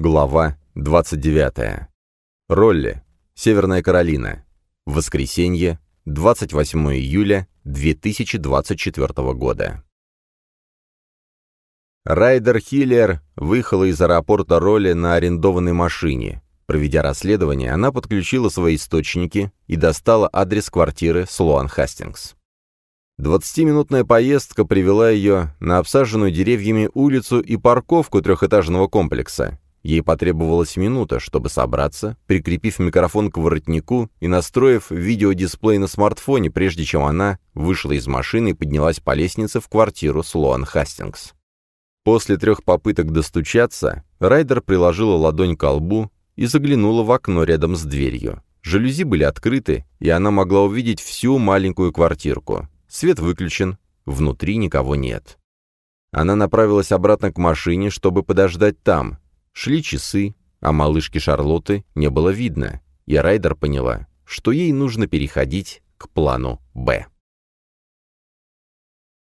Глава 29. Ролли. Северная Каролина. Воскресенье, 28 июля 2024 года. Райдер Хиллер выехала из аэропорта Ролли на арендованной машине. Проведя расследование, она подключила свои источники и достала адрес квартиры Слоан Хастингс. Двадцатиминутная поездка привела ее на обсаженную деревьями улицу и парковку трехэтажного комплекса. Ей потребовалась минута, чтобы собраться, прикрепив микрофон к воротнику и настроив видеодисплей на смартфоне, прежде чем она вышла из машины и поднялась по лестнице в квартиру Слоан Хастингс. После трех попыток достучаться, Райдер приложила ладонь к лбу и заглянула в окно рядом с дверью. Жалюзи были открыты, и она могла увидеть всю маленькую квартирку. Свет выключен, внутри никого нет. Она направилась обратно к машине, чтобы подождать там. Шли часы, а малышки Шарлотты не было видно, и Райдер поняла, что ей нужно переходить к плану «Б».